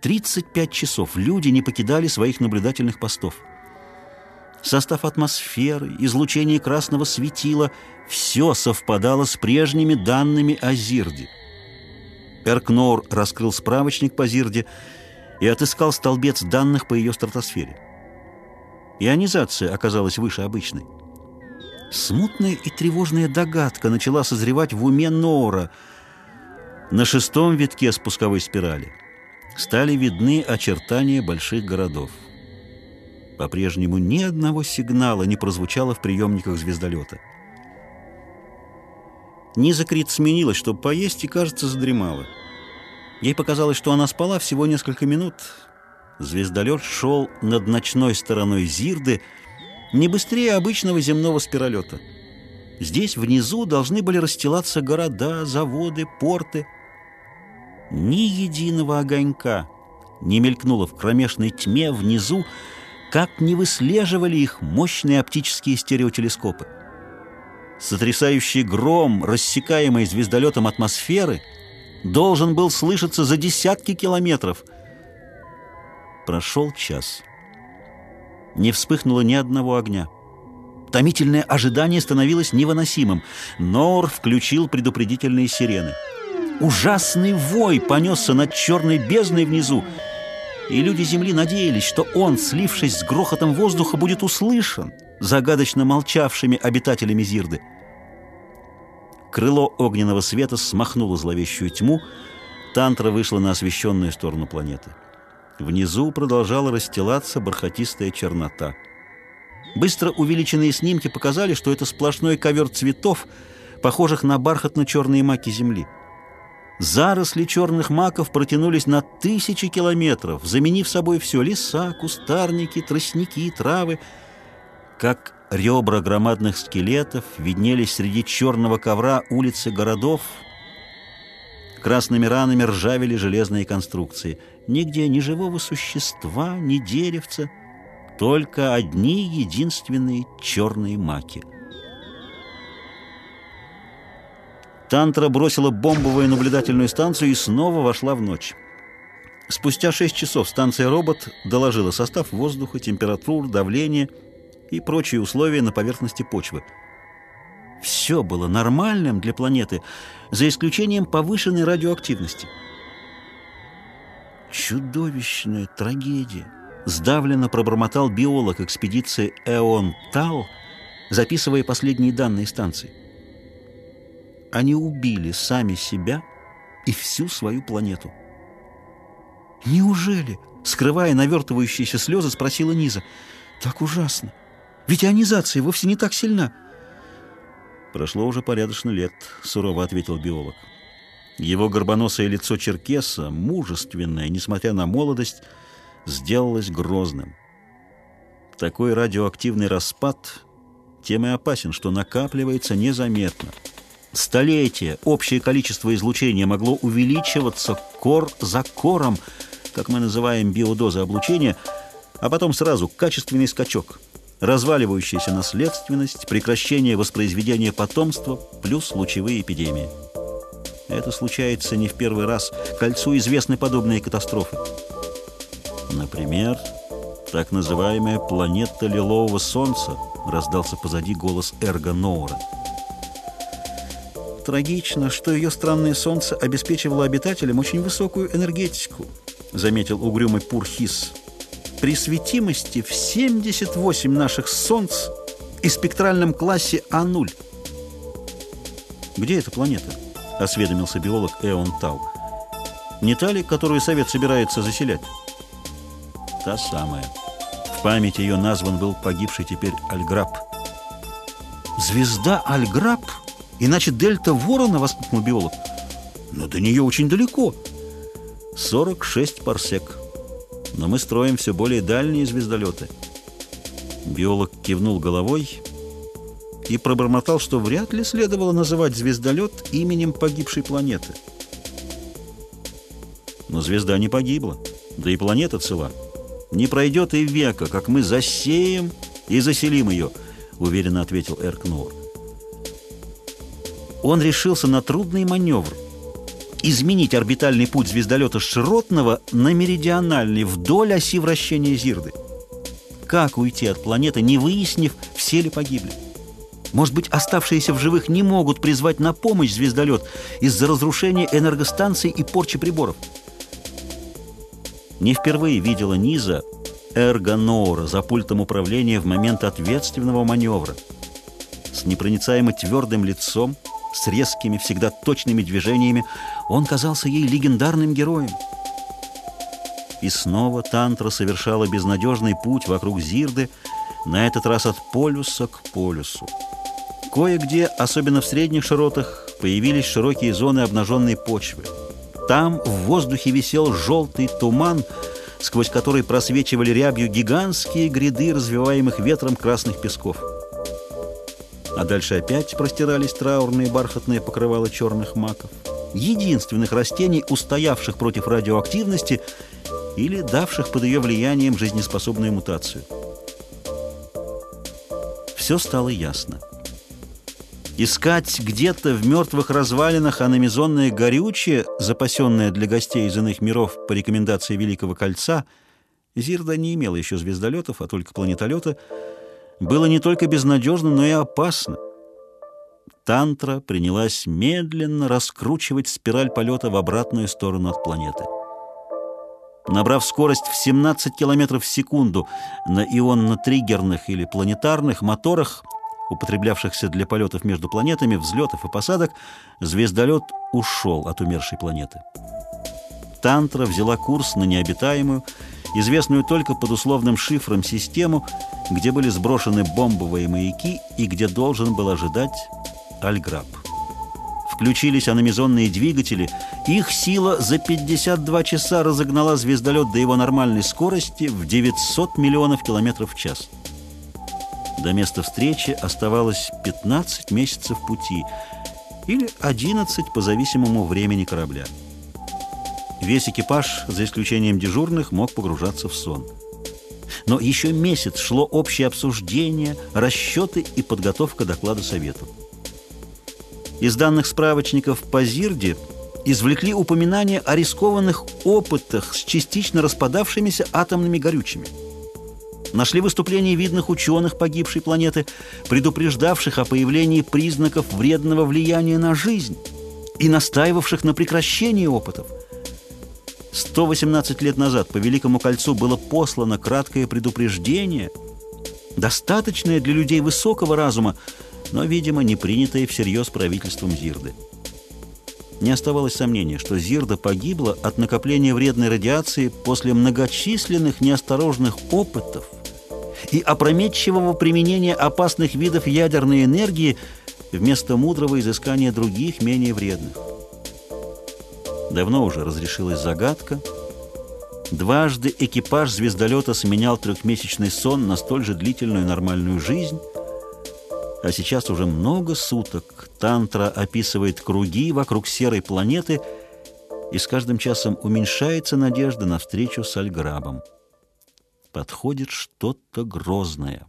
35 часов люди не покидали своих наблюдательных постов. Состав атмосферы, излучение красного светила – все совпадало с прежними данными о Зирде. Эркнор раскрыл справочник по Зирде и отыскал столбец данных по ее стратосфере. Ионизация оказалась выше обычной. Смутная и тревожная догадка начала созревать в уме Нора. На шестом витке спусковой спирали стали видны очертания больших городов. По-прежнему ни одного сигнала не прозвучало в приемниках звездолета. Низа Крит сменилась, чтобы поесть, и, кажется, задремала. Ей показалось, что она спала всего несколько минут. Звездолет шел над ночной стороной Зирды не быстрее обычного земного спиролета. Здесь внизу должны были расстилаться города, заводы, порты. Ни единого огонька не мелькнуло в кромешной тьме внизу, как не выслеживали их мощные оптические стереотелескопы. Сотрясающий гром, рассекаемый звездолетом атмосферы, должен был слышаться за десятки километров. Прошел час. Не вспыхнуло ни одного огня. Томительное ожидание становилось невыносимым. Нор включил предупредительные сирены. Ужасный вой понесся над черной бездной внизу, и люди Земли надеялись, что он, слившись с грохотом воздуха, будет услышан загадочно молчавшими обитателями Зирды. Крыло огненного света смахнуло зловещую тьму, Тантра вышла на освещенную сторону планеты. Внизу продолжала расстилаться бархатистая чернота. Быстро увеличенные снимки показали, что это сплошной ковер цветов, похожих на бархатно-черные маки Земли. Заросли черных маков протянулись на тысячи километров, заменив собой все — леса, кустарники, тростники, травы. Как ребра громадных скелетов виднелись среди черного ковра улицы городов. Красными ранами ржавели железные конструкции. Нигде ни живого существа, ни деревца, только одни единственные черные маки — Тантра бросила бомбовую наблюдательную станцию и снова вошла в ночь. Спустя 6 часов станция «Робот» доложила состав воздуха, температуру, давление и прочие условия на поверхности почвы. Все было нормальным для планеты, за исключением повышенной радиоактивности. Чудовищная трагедия. Сдавленно пробормотал биолог экспедиции «Эон Тал», записывая последние данные станции. Они убили сами себя и всю свою планету. «Неужели?» — скрывая навертывающиеся слезы, спросила Низа. «Так ужасно! Ведь ионизация вовсе не так сильна!» «Прошло уже порядочно лет», — сурово ответил биолог. Его горбоносое лицо черкеса, мужественное, несмотря на молодость, сделалось грозным. Такой радиоактивный распад тем и опасен, что накапливается незаметно — столетия общее количество излучения могло увеличиваться кор за кором, как мы называем биодозы облучения, а потом сразу качественный скачок, разваливающаяся наследственность, прекращение воспроизведения потомства плюс лучевые эпидемии. Это случается не в первый раз. Кольцу известны подобные катастрофы. Например, так называемая планета Лилового Солнца, раздался позади голос Эрго Ноура. Трагично, что ее странное солнце обеспечивало обитателям очень высокую энергетику, заметил угрюмый Пурхис. При светимости в 78 наших солнц и спектральном классе А0. «Где эта планета?» — осведомился биолог Эон Тау. «Не та ли, которую Совет собирается заселять?» «Та самая. В память ее назван был погибший теперь Альграб». «Звезда Альграб?» Иначе дельта Ворона, воскликнул биолог. Но до нее очень далеко. 46 парсек. Но мы строим все более дальние звездолеты. Биолог кивнул головой и пробормотал, что вряд ли следовало называть звездолет именем погибшей планеты. Но звезда не погибла, да и планета цела. Не пройдет и века, как мы засеем и заселим ее, уверенно ответил Эркнур. Он решился на трудный маневр изменить орбитальный путь звездолета Широтного на меридиональный вдоль оси вращения Зирды. Как уйти от планеты, не выяснив, все ли погибли? Может быть, оставшиеся в живых не могут призвать на помощь звездолет из-за разрушения энергостанций и порчи приборов? Не впервые видела Низа Эрго Ноура за пультом управления в момент ответственного маневра. С непроницаемо твердым лицом, с резкими, всегда точными движениями, он казался ей легендарным героем. И снова Тантра совершала безнадежный путь вокруг Зирды, на этот раз от полюса к полюсу. Кое-где, особенно в средних широтах, появились широкие зоны обнаженной почвы. Там в воздухе висел желтый туман, сквозь который просвечивали рябью гигантские гряды развиваемых ветром красных песков. А дальше опять простирались траурные бархатные покрывала черных маков, единственных растений, устоявших против радиоактивности или давших под ее влиянием жизнеспособную мутацию. Все стало ясно. Искать где-то в мертвых развалинах аномизонное горючее, запасенное для гостей из иных миров по рекомендации Великого Кольца, Зирда не имела еще звездолетов, а только планетолета, было не только безнадежно, но и опасно. Тантра принялась медленно раскручивать спираль полета в обратную сторону от планеты. Набрав скорость в 17 км в секунду на ионно-триггерных или планетарных моторах, употреблявшихся для полетов между планетами, взлетов и посадок, звездолет ушел от умершей планеты. Тантра взяла курс на необитаемую, известную только под условным шифром систему, где были сброшены бомбовые маяки и где должен был ожидать Альграб. Включились аномизонные двигатели, их сила за 52 часа разогнала звездолет до его нормальной скорости в 900 миллионов километров в час. До места встречи оставалось 15 месяцев пути или 11 по зависимому времени корабля. Весь экипаж, за исключением дежурных, мог погружаться в сон. Но еще месяц шло общее обсуждение, расчеты и подготовка доклада Совету. Из данных справочников по Зирде извлекли упоминания о рискованных опытах с частично распадавшимися атомными горючими – Нашли выступления видных ученых погибшей планеты, предупреждавших о появлении признаков вредного влияния на жизнь и настаивавших на прекращении опытов. 118 лет назад по Великому кольцу было послано краткое предупреждение, достаточное для людей высокого разума, но, видимо, не принятое всерьез правительством Зирды. Не оставалось сомнения, что Зирда погибла от накопления вредной радиации после многочисленных неосторожных опытов и опрометчивого применения опасных видов ядерной энергии вместо мудрого изыскания других, менее вредных. Давно уже разрешилась загадка. Дважды экипаж звездолета сменял трехмесячный сон на столь же длительную нормальную жизнь, а сейчас уже много суток Тантра описывает круги вокруг серой планеты, и с каждым часом уменьшается надежда на встречу с Альграбом подходит что-то грозное.